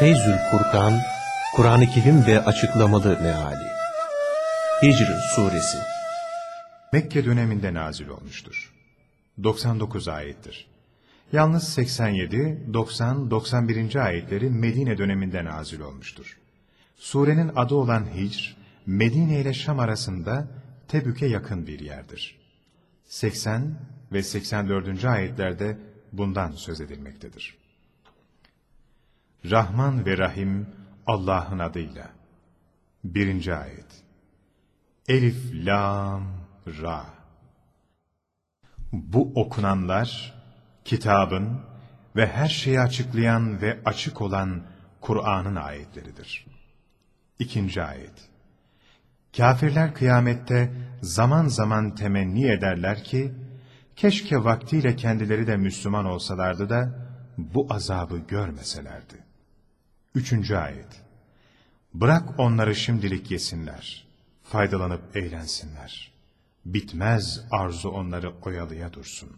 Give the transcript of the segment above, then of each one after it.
Feyzül Furkan, Kur'an-ı Kerim ve Açıklamalı Meali Hicr Suresi Mekke döneminde nazil olmuştur. 99 ayettir. Yalnız 87, 90, 91. ayetleri Medine döneminde nazil olmuştur. Surenin adı olan Hicr, Medine ile Şam arasında Tebük'e yakın bir yerdir. 80 ve 84. ayetlerde bundan söz edilmektedir. Rahman ve Rahim Allah'ın adıyla. Birinci ayet. Elif, Lam, Ra. Bu okunanlar, kitabın ve her şeyi açıklayan ve açık olan Kur'an'ın ayetleridir. İkinci ayet. Kafirler kıyamette zaman zaman temenni ederler ki, keşke vaktiyle kendileri de Müslüman olsalardı da, bu azabı görmeselerdi. Üçüncü ayet. Bırak onları şimdilik yesinler, faydalanıp eğlensinler. Bitmez arzu onları oyalıya dursun.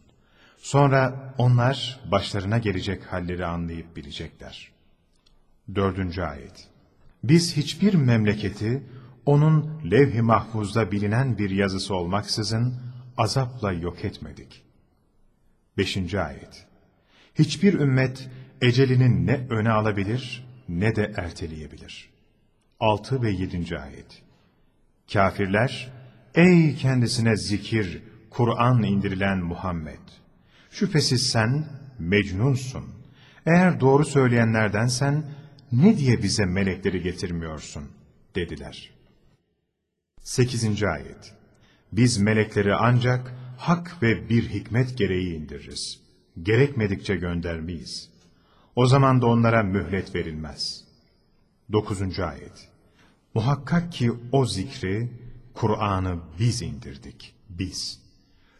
Sonra onlar başlarına gelecek halleri anlayıp bilecekler. Dördüncü ayet. Biz hiçbir memleketi onun levh-i mahfuzda bilinen bir yazısı olmaksızın azapla yok etmedik. Beşinci ayet. Hiçbir ümmet ecelinin ne öne alabilir ne de erteleyebilir. 6 ve 7. ayet. Kafirler, ey kendisine zikir, Kur'an indirilen Muhammed! Şüphesiz sen mecnunsun. Eğer doğru söyleyenlerdensen ne diye bize melekleri getirmiyorsun? dediler. 8. ayet. Biz melekleri ancak hak ve bir hikmet gereği indiririz. Gerekmedikçe göndermeyiz. O zaman da onlara mühlet verilmez. 9. ayet. Muhakkak ki o zikri, Kur'an'ı biz indirdik, biz.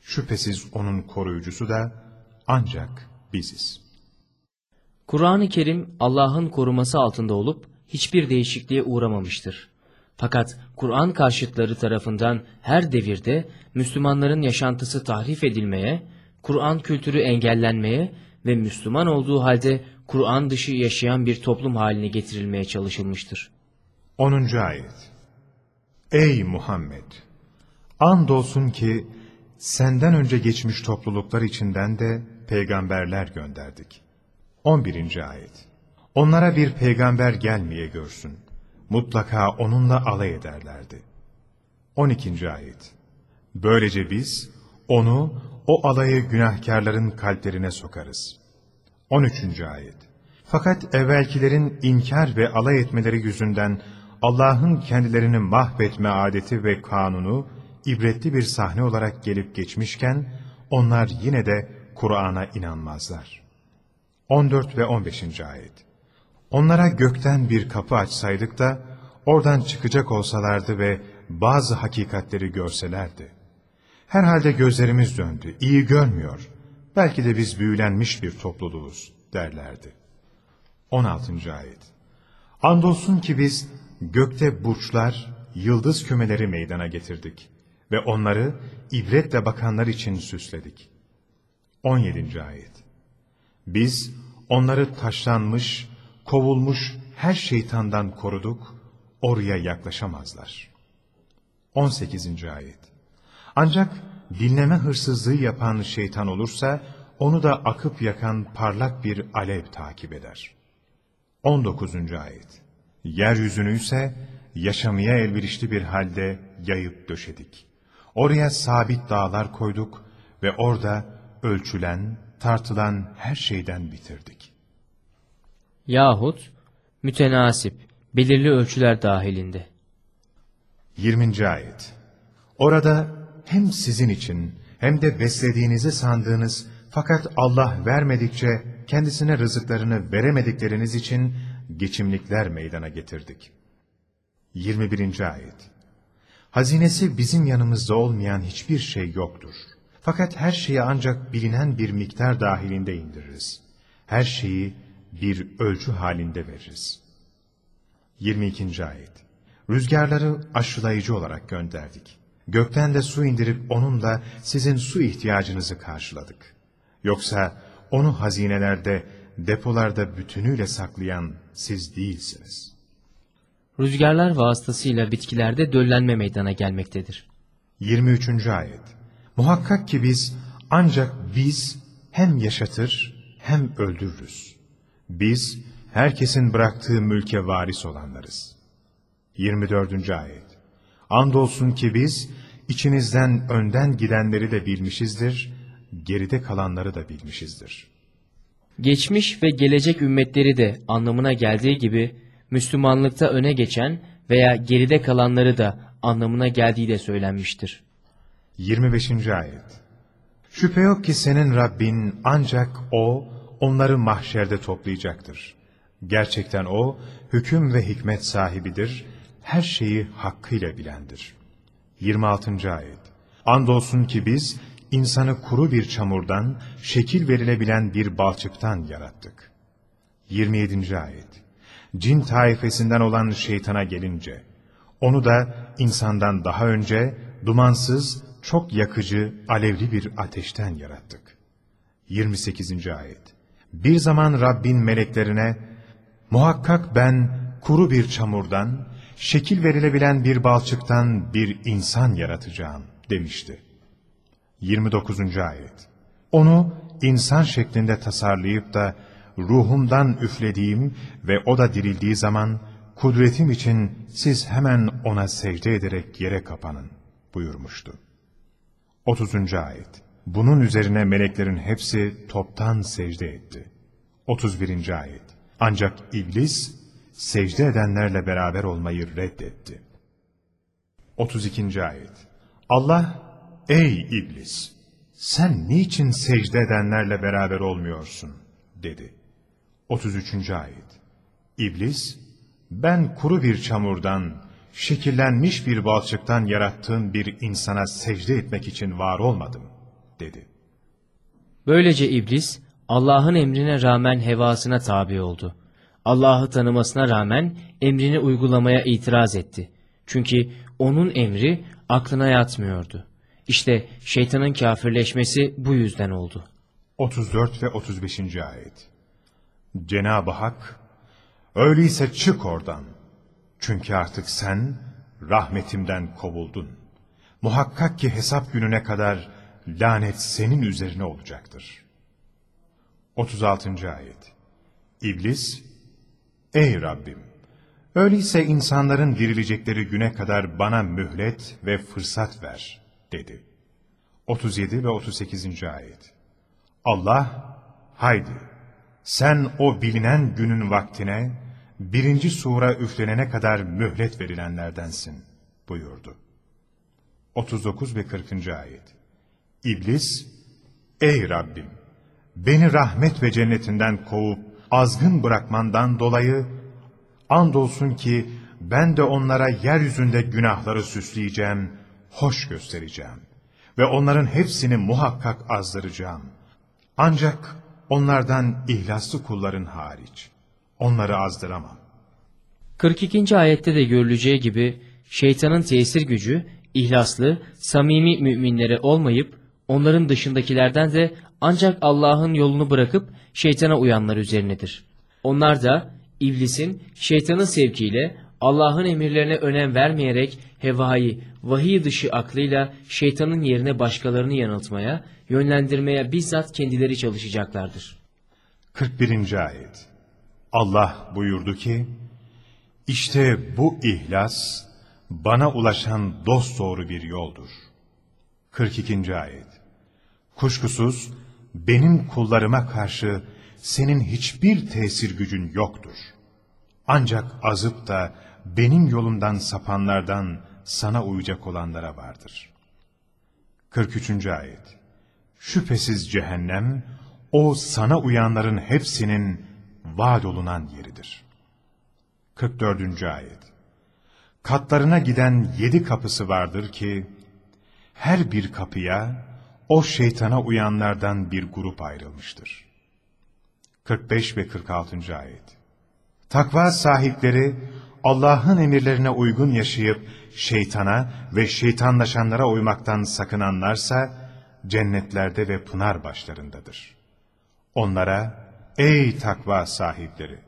Şüphesiz onun koruyucusu da ancak biziz. Kur'an-ı Kerim Allah'ın koruması altında olup hiçbir değişikliğe uğramamıştır. Fakat Kur'an karşıtları tarafından her devirde Müslümanların yaşantısı tahrif edilmeye, Kur'an kültürü engellenmeye ve Müslüman olduğu halde Kur'an dışı yaşayan bir toplum haline getirilmeye çalışılmıştır. 10. ayet Ey Muhammed! Andolsun ki senden önce geçmiş topluluklar içinden de peygamberler gönderdik. 11. ayet Onlara bir peygamber gelmeye görsün. Mutlaka onunla alay ederlerdi. 12. ayet Böylece biz onu o alayı günahkarların kalplerine sokarız. 13. ayet Fakat evvelkilerin inkar ve alay etmeleri yüzünden Allah'ın kendilerini mahvetme adeti ve kanunu ibretli bir sahne olarak gelip geçmişken onlar yine de Kur'an'a inanmazlar. 14 ve 15. ayet Onlara gökten bir kapı açsaydık da oradan çıkacak olsalardı ve bazı hakikatleri görselerdi. Herhalde gözlerimiz döndü, iyi görmüyor. Belki de biz büyülenmiş bir topluluğuz derlerdi. 16. ayet Andolsun ki biz gökte burçlar, yıldız kümeleri meydana getirdik ve onları ibretle bakanlar için süsledik. 17. ayet Biz onları taşlanmış, kovulmuş her şeytandan koruduk, oraya yaklaşamazlar. 18. ayet Ancak dinleme hırsızlığı yapan şeytan olursa, onu da akıp yakan parlak bir alev takip eder. 19. ayet Yeryüzünü ise yaşamaya elverişli bir halde yayıp döşedik. Oraya sabit dağlar koyduk ve orada ölçülen, tartılan her şeyden bitirdik. Yahut mütenasip, belirli ölçüler dahilinde. 20. ayet Orada hem sizin için hem de beslediğinizi sandığınız fakat Allah vermedikçe kendisine rızıklarını veremedikleriniz için geçimlikler meydana getirdik. 21. ayet Hazinesi bizim yanımızda olmayan hiçbir şey yoktur. Fakat her şeyi ancak bilinen bir miktar dahilinde indiririz. Her şeyi bir ölçü halinde veririz. 22. ayet Rüzgarları aşılayıcı olarak gönderdik. Gökten de su indirip onunla sizin su ihtiyacınızı karşıladık. Yoksa onu hazinelerde depolarda bütünüyle saklayan siz değilsiniz. Rüzgarlar vasıtasıyla bitkilerde döllenme meydana gelmektedir. 23. Ayet Muhakkak ki biz ancak biz hem yaşatır hem öldürürüz. Biz herkesin bıraktığı mülke varis olanlarız. 24. Ayet Andolsun ki biz içinizden önden gidenleri de bilmişizdir, geride kalanları da bilmişizdir. Geçmiş ve gelecek ümmetleri de anlamına geldiği gibi Müslümanlıkta öne geçen veya geride kalanları da anlamına geldiği de söylenmiştir. 25. Ayet Şüphe yok ki senin Rabbin ancak O, onları mahşerde toplayacaktır. Gerçekten O, hüküm ve hikmet sahibidir, her şeyi hakkıyla bilendir. 26. Ayet Andolsun ki biz, insanı kuru bir çamurdan, şekil verilebilen bir balçıktan yarattık. 27. Ayet Cin taifesinden olan şeytana gelince, onu da insandan daha önce dumansız, çok yakıcı, alevli bir ateşten yarattık. 28. Ayet Bir zaman Rabbin meleklerine, muhakkak ben kuru bir çamurdan, şekil verilebilen bir balçıktan bir insan yaratacağım demişti. 29. Ayet Onu insan şeklinde tasarlayıp da ruhumdan üflediğim ve o da dirildiği zaman kudretim için siz hemen ona secde ederek yere kapanın buyurmuştu. 30. Ayet Bunun üzerine meleklerin hepsi toptan secde etti. 31. Ayet Ancak iblis secde edenlerle beraber olmayı reddetti. 32. Ayet Allah, ey iblis! Sen niçin secde edenlerle beraber olmuyorsun? dedi. 33. Ayet İblis, ben kuru bir çamurdan, şekillenmiş bir balçıktan yarattığın bir insana secde etmek için var olmadım, dedi. Böylece iblis Allah'ın emrine rağmen hevasına tabi oldu. Allah'ı tanımasına rağmen emrini uygulamaya itiraz etti. Çünkü onun emri aklına yatmıyordu. İşte şeytanın kafirleşmesi bu yüzden oldu. 34 ve 35. Ayet Cenab-ı Hak, öyleyse çık oradan. Çünkü artık sen rahmetimden kovuldun. Muhakkak ki hesap gününe kadar lanet senin üzerine olacaktır. 36. Ayet İblis, Ey Rabbim! Öyleyse insanların dirilecekleri güne kadar bana mühlet ve fırsat ver, dedi. 37 ve 38. Ayet Allah, haydi, sen o bilinen günün vaktine, birinci sura üflenene kadar mühlet verilenlerdensin, buyurdu. 39 ve 40. Ayet İblis, ey Rabbim, beni rahmet ve cennetinden kovup, azgın bırakmandan dolayı, andolsun ki, ben de onlara yeryüzünde günahları süsleyeceğim, hoş göstereceğim ve onların hepsini muhakkak azdıracağım. Ancak onlardan ihlaslı kulların hariç. Onları azdıramam. 42. ayette de görüleceği gibi şeytanın tesir gücü ihlaslı, samimi müminlere olmayıp onların dışındakilerden de ancak Allah'ın yolunu bırakıp şeytana uyanlar üzerinedir. Onlar da iblisin şeytanın sevkiyle Allah'ın emirlerine önem vermeyerek hevayı, vahiy dışı aklıyla şeytanın yerine başkalarını yanıltmaya, yönlendirmeye bizzat kendileri çalışacaklardır. 41. Ayet Allah buyurdu ki, İşte bu ihlas, bana ulaşan dosdoğru bir yoldur. 42. Ayet Kuşkusuz, benim kullarıma karşı senin hiçbir tesir gücün yoktur. Ancak azıp da benim yolumdan sapanlardan sana uyacak olanlara vardır. 43. Ayet Şüphesiz cehennem, o sana uyanların hepsinin vaad olunan yeridir. 44. Ayet Katlarına giden yedi kapısı vardır ki, her bir kapıya o şeytana uyanlardan bir grup ayrılmıştır. 45 ve 46. Ayet Takva sahipleri Allah'ın emirlerine uygun yaşayıp şeytana ve şeytanlaşanlara uymaktan sakınanlarsa cennetlerde ve pınar başlarındadır. Onlara ey takva sahipleri!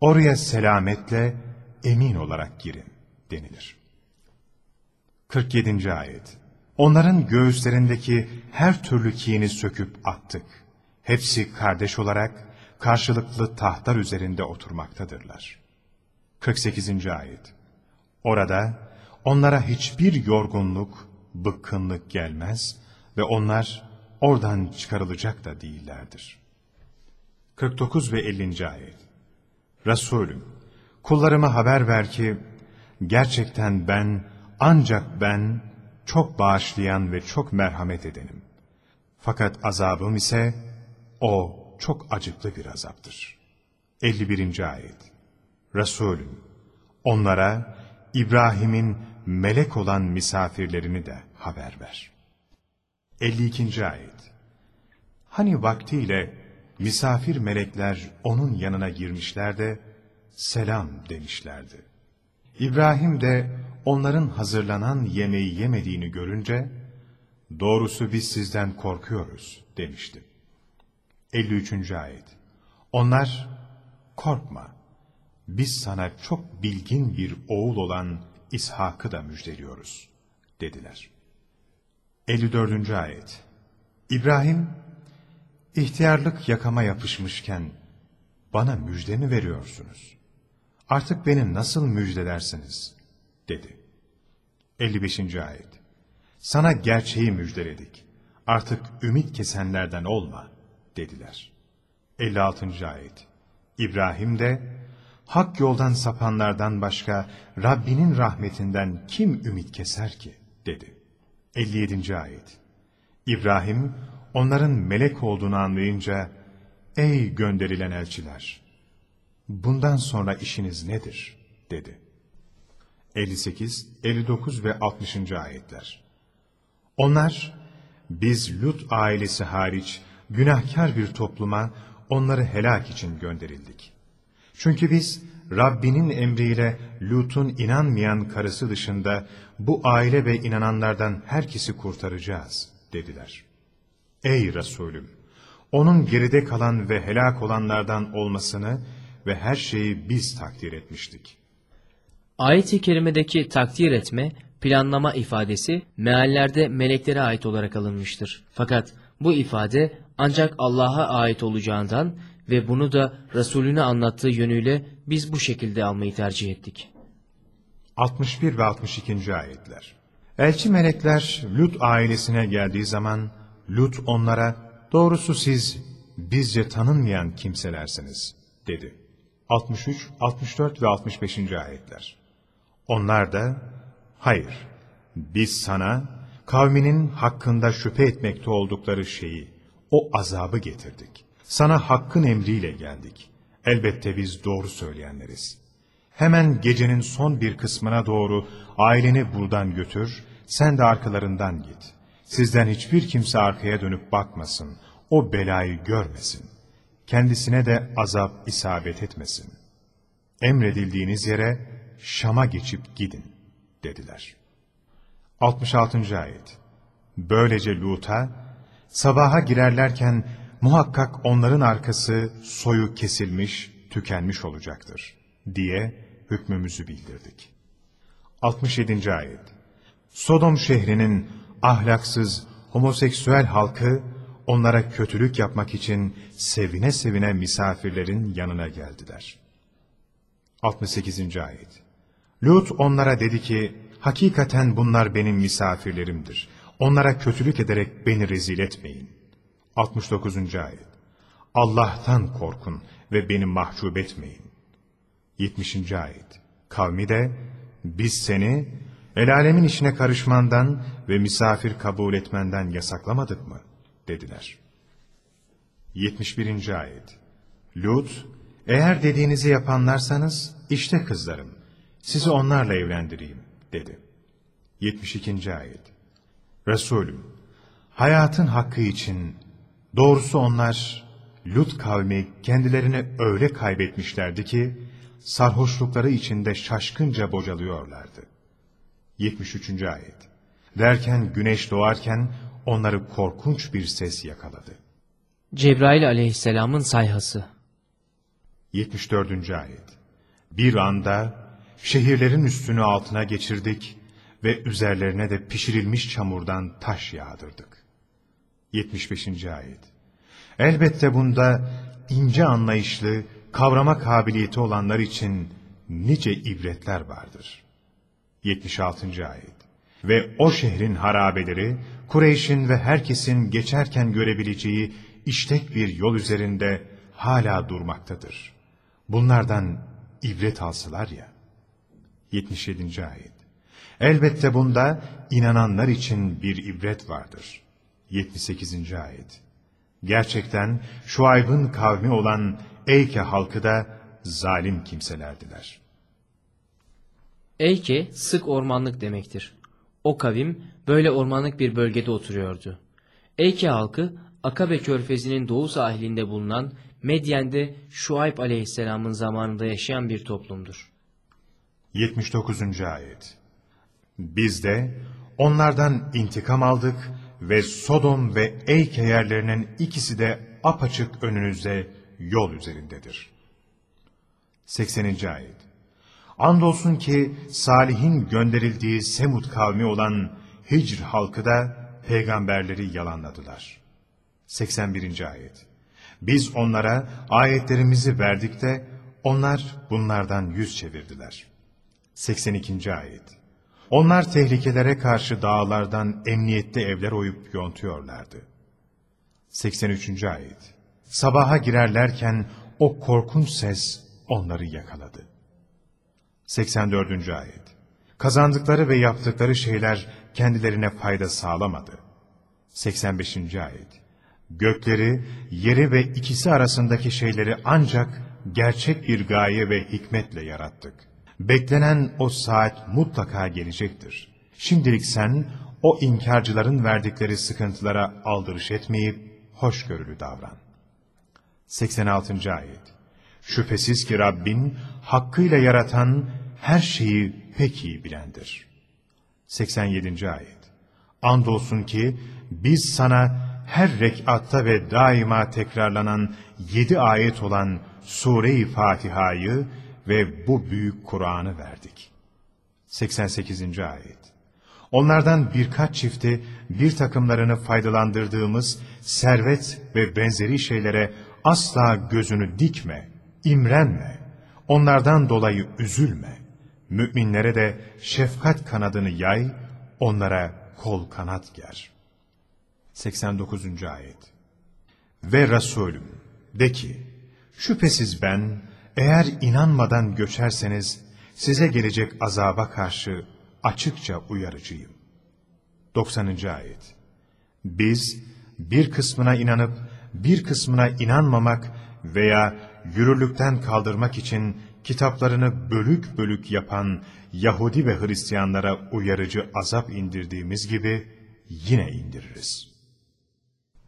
Oraya selametle, emin olarak girin denilir. 47. Ayet Onların göğüslerindeki her türlü kini söküp attık. Hepsi kardeş olarak karşılıklı tahtlar üzerinde oturmaktadırlar. 48. Ayet Orada onlara hiçbir yorgunluk, bıkkınlık gelmez ve onlar oradan çıkarılacak da değillerdir. 49 ve 50. Ayet Resulüm, kullarıma haber ver ki, gerçekten ben, ancak ben, çok bağışlayan ve çok merhamet edenim. Fakat azabım ise, o çok acıklı bir azaptır. 51. Ayet Resulüm, onlara İbrahim'in melek olan misafirlerini de haber ver. 52. Ayet Hani vaktiyle misafir melekler onun yanına girmişler de selam demişlerdi. İbrahim de onların hazırlanan yemeği yemediğini görünce doğrusu biz sizden korkuyoruz demişti. 53. Ayet Onlar korkma biz sana çok bilgin bir oğul olan İshak'ı da müjdeliyoruz dediler. 54. Ayet İbrahim ihtiyarlık yakama yapışmışken bana müjde mi veriyorsunuz? Artık beni nasıl müjdelersiniz? dedi. 55. Ayet Sana gerçeği müjdeledik. Artık ümit kesenlerden olma dediler. 56. Ayet İbrahim de hak yoldan sapanlardan başka Rabbinin rahmetinden kim ümit keser ki? dedi. 57. Ayet İbrahim onların melek olduğunu anlayınca Ey gönderilen elçiler! Bundan sonra işiniz nedir? dedi. 58, 59 ve 60. ayetler. Onlar, biz Lut ailesi hariç günahkar bir topluma onları helak için gönderildik. Çünkü biz Rabbinin emriyle Lut'un inanmayan karısı dışında bu aile ve inananlardan herkesi kurtaracağız dediler. Ey Resulüm! Onun geride kalan ve helak olanlardan olmasını ve her şeyi biz takdir etmiştik. Ayet-i kerimedeki takdir etme, planlama ifadesi meallerde meleklere ait olarak alınmıştır. Fakat bu ifade ancak Allah'a ait olacağından ve bunu da Resulüne anlattığı yönüyle biz bu şekilde almayı tercih ettik. 61 ve 62. ayetler. Elçi melekler Lut ailesine geldiği zaman Lut onlara doğrusu siz bizce tanınmayan kimselersiniz dedi. 63, 64 ve 65. ayetler. Onlar da hayır biz sana kavminin hakkında şüphe etmekte oldukları şeyi o azabı getirdik. Sana hakkın emriyle geldik. Elbette biz doğru söyleyenleriz. Hemen gecenin son bir kısmına doğru aileni buradan götür, sen de arkalarından git. Sizden hiçbir kimse arkaya dönüp bakmasın, o belayı görmesin. Kendisine de azap isabet etmesin. Emredildiğiniz yere Şam'a geçip gidin, dediler. 66. Ayet Böylece Lut'a, sabaha girerlerken muhakkak onların arkası soyu kesilmiş, tükenmiş olacaktır diye hükmümüzü bildirdik. 67. Ayet Sodom şehrinin ahlaksız, homoseksüel halkı onlara kötülük yapmak için sevine sevine misafirlerin yanına geldiler. 68. Ayet Lut onlara dedi ki, hakikaten bunlar benim misafirlerimdir. Onlara kötülük ederek beni rezil etmeyin. 69. Ayet Allah'tan korkun ve beni mahcup etmeyin. 70. Ayet Kavmi de biz seni el alemin işine karışmandan ve misafir kabul etmenden yasaklamadık mı? dediler. 71. Ayet Lut, eğer dediğinizi yapanlarsanız işte kızlarım, sizi onlarla evlendireyim dedi. 72. Ayet Resulüm, hayatın hakkı için Doğrusu onlar Lut kavmi kendilerini öyle kaybetmişlerdi ki sarhoşlukları içinde şaşkınca bocalıyorlardı. 73. Ayet Derken güneş doğarken onları korkunç bir ses yakaladı. Cebrail aleyhisselamın sayhası 74. Ayet Bir anda şehirlerin üstünü altına geçirdik ve üzerlerine de pişirilmiş çamurdan taş yağdırdık. 75. Ayet Elbette bunda ince anlayışlı, kavrama kabiliyeti olanlar için nice ibretler vardır. 76. Ayet Ve o şehrin harabeleri, Kureyş'in ve herkesin geçerken görebileceği iştek bir yol üzerinde hala durmaktadır. Bunlardan ibret alsalar ya. 77. Ayet Elbette bunda inananlar için bir ibret vardır. 78. Ayet Gerçekten Şuayb'ın kavmi olan Eyke halkı da zalim kimselerdiler. Eyke sık ormanlık demektir. O kavim böyle ormanlık bir bölgede oturuyordu. Eyke halkı Akabe körfezinin doğu sahilinde bulunan Medyen'de Şuayb aleyhisselamın zamanında yaşayan bir toplumdur. 79. Ayet Biz de onlardan intikam aldık ve Sodom ve Eyke yerlerinin ikisi de apaçık önünüzde yol üzerindedir. 80. Ayet Andolsun ki Salih'in gönderildiği Semud kavmi olan Hicr halkı da peygamberleri yalanladılar. 81. Ayet Biz onlara ayetlerimizi verdik de onlar bunlardan yüz çevirdiler. 82. Ayet Onlar tehlikelere karşı dağlardan emniyette evler oyup yontuyorlardı. 83. Ayet Sabaha girerlerken o korkunç ses onları yakaladı. 84. Ayet Kazandıkları ve yaptıkları şeyler kendilerine fayda sağlamadı. 85. Ayet Gökleri, yeri ve ikisi arasındaki şeyleri ancak gerçek bir gaye ve hikmetle yarattık. Beklenen o saat mutlaka gelecektir. Şimdilik sen o inkarcıların verdikleri sıkıntılara aldırış etmeyip hoşgörülü davran. 86. Ayet Şüphesiz ki Rabbin hakkıyla yaratan her şeyi pek iyi bilendir. 87. Ayet Andolsun ki biz sana her rekatta ve daima tekrarlanan yedi ayet olan Sure-i Fatiha'yı ve bu büyük Kur'an'ı verdik. 88. Ayet Onlardan birkaç çifti bir takımlarını faydalandırdığımız servet ve benzeri şeylere asla gözünü dikme, imrenme, onlardan dolayı üzülme. Müminlere de şefkat kanadını yay, onlara kol kanat ger. 89. Ayet Ve Resulüm, de ki, şüphesiz ben, eğer inanmadan göçerseniz, size gelecek azaba karşı açıkça uyarıcıyım. 90. Ayet Biz, bir kısmına inanıp, bir kısmına inanmamak veya yürürlükten kaldırmak için kitaplarını bölük bölük yapan Yahudi ve Hristiyanlara uyarıcı azap indirdiğimiz gibi yine indiririz.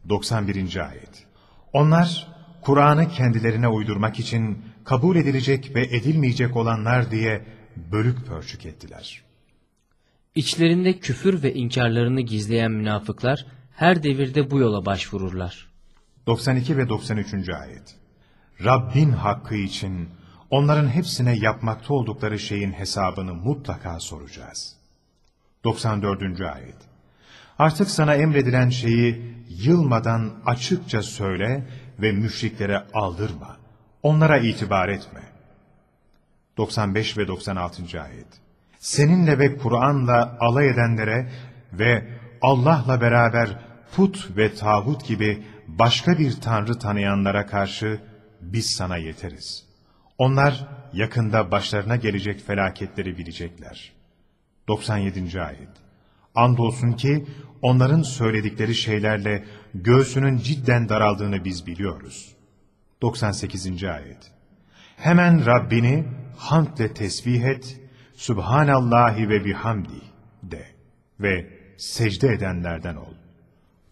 91. Ayet Onlar Kur'an'ı kendilerine uydurmak için kabul edilecek ve edilmeyecek olanlar diye bölük pörçük ettiler. İçlerinde küfür ve inkarlarını gizleyen münafıklar her devirde bu yola başvururlar. 92 ve 93. Ayet Rabbin hakkı için onların hepsine yapmakta oldukları şeyin hesabını mutlaka soracağız. 94. Ayet Artık sana emredilen şeyi yılmadan açıkça söyle ve müşriklere aldırma. Onlara itibar etme. 95 ve 96. Ayet Seninle ve Kur'an'la alay edenlere ve Allah'la beraber put ve tağut gibi başka bir tanrı tanıyanlara karşı biz sana yeteriz. Onlar yakında başlarına gelecek felaketleri bilecekler. 97. Ayet Andolsun ki onların söyledikleri şeylerle göğsünün cidden daraldığını biz biliyoruz. 98. Ayet Hemen Rabbini hamdle tesbih et, Subhanallahi ve bihamdi de ve secde edenlerden ol.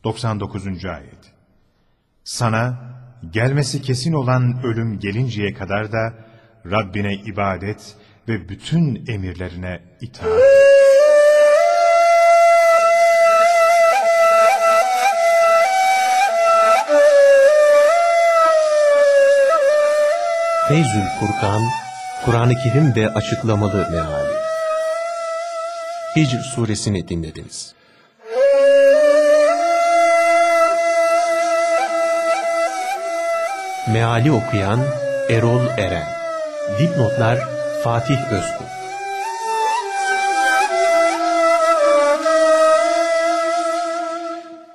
99. Ayet Sana gelmesi kesin olan ölüm gelinceye kadar da Rabbine ibadet ve bütün emirlerine itaat Feyzül Furkan, Kur'an-ı Kerim ve açıklamalı meali. Hicr suresini dinlediniz. Meali okuyan Erol Eren. Dipnotlar Fatih Özkul.